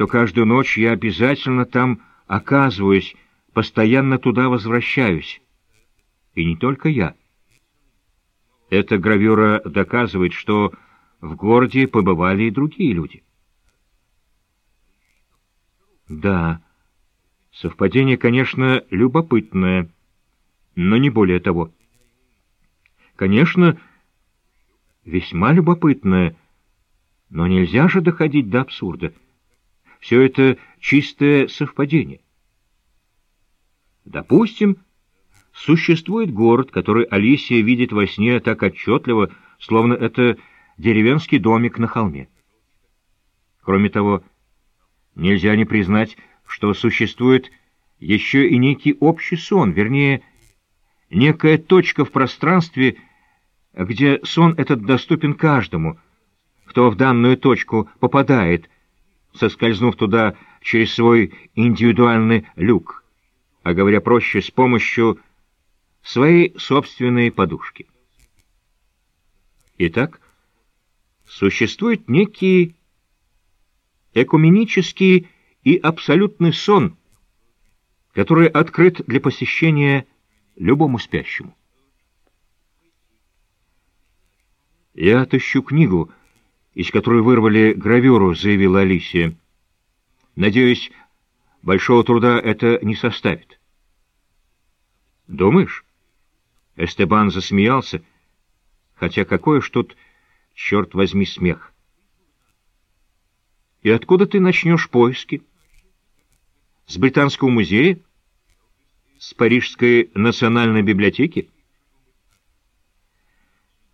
что каждую ночь я обязательно там оказываюсь, постоянно туда возвращаюсь. И не только я. Эта гравюра доказывает, что в городе побывали и другие люди. Да, совпадение, конечно, любопытное, но не более того. Конечно, весьма любопытное, но нельзя же доходить до абсурда. Все это чистое совпадение. Допустим, существует город, который Алисия видит во сне так отчетливо, словно это деревенский домик на холме. Кроме того, нельзя не признать, что существует еще и некий общий сон, вернее, некая точка в пространстве, где сон этот доступен каждому, кто в данную точку попадает, соскользнув туда через свой индивидуальный люк, а говоря проще, с помощью своей собственной подушки. Итак, существует некий экуменический и абсолютный сон, который открыт для посещения любому спящему. «Я отыщу книгу, из которой вырвали гравюру», — заявила Алисия. «Надеюсь, большого труда это не составит». «Думаешь?» Эстебан засмеялся, хотя какой уж тут, черт возьми, смех. «И откуда ты начнешь поиски?» «С Британского музея?» «С Парижской национальной библиотеки?»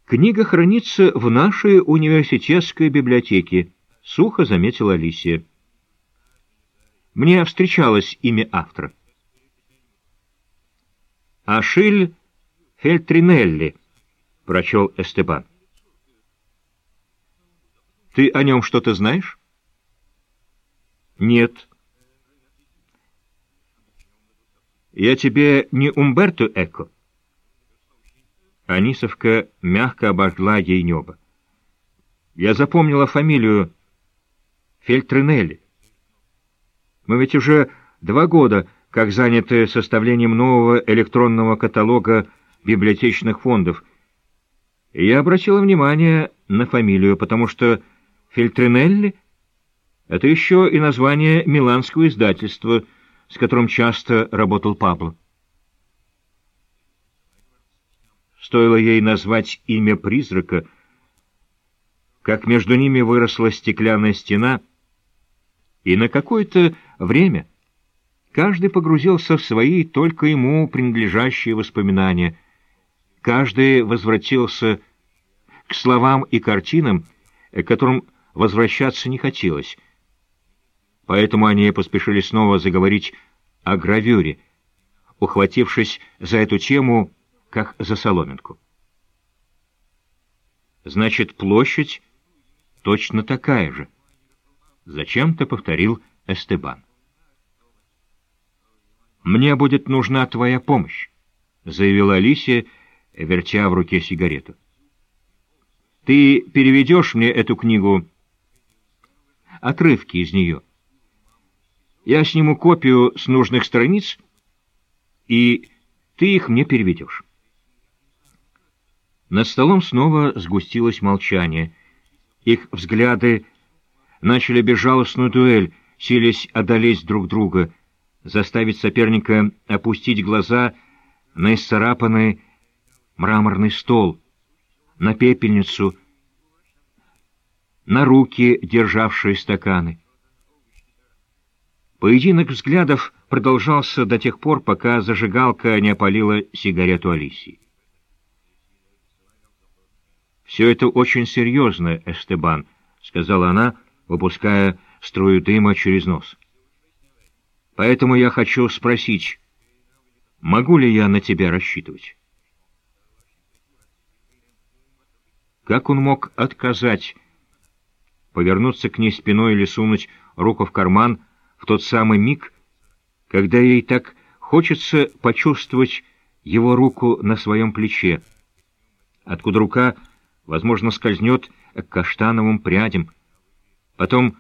«Книга хранится в нашей университетской библиотеке», — сухо заметила Алисия. «Мне встречалось имя автора». «Ашиль Фельтринелли», — прочел Эстебан. «Ты о нем что-то знаешь?» «Нет». «Я тебе не Умберто Эко?» Анисовка мягко обожгла ей небо. Я запомнила фамилию Фельтринелли. Мы ведь уже два года как заняты составлением нового электронного каталога библиотечных фондов. И я обратила внимание на фамилию, потому что Фельтринелли — это еще и название миланского издательства, с которым часто работал Пабло. Стоило ей назвать имя призрака, как между ними выросла стеклянная стена, и на какое-то время каждый погрузился в свои только ему принадлежащие воспоминания. Каждый возвратился к словам и картинам, к которым возвращаться не хотелось. Поэтому они поспешили снова заговорить о гравюре, ухватившись за эту тему как за соломинку. Значит, площадь точно такая же. Зачем-то повторил Эстебан. «Мне будет нужна твоя помощь», — заявила Алисия, вертя в руке сигарету. «Ты переведешь мне эту книгу, отрывки из нее. Я сниму копию с нужных страниц, и ты их мне переведешь». Над столом снова сгустилось молчание. Их взгляды начали безжалостную дуэль, силясь одолеть друг друга, заставить соперника опустить глаза на исцарапанный мраморный стол, на пепельницу, на руки, державшие стаканы. Поединок взглядов продолжался до тех пор, пока зажигалка не опалила сигарету Алисии. «Все это очень серьезно, Эстебан», — сказала она, выпуская струю дыма через нос. «Поэтому я хочу спросить, могу ли я на тебя рассчитывать?» Как он мог отказать, повернуться к ней спиной или сунуть руку в карман в тот самый миг, когда ей так хочется почувствовать его руку на своем плече, откуда рука возможно, скользнет к каштановым прядям, потом